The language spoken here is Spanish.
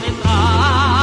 detrás.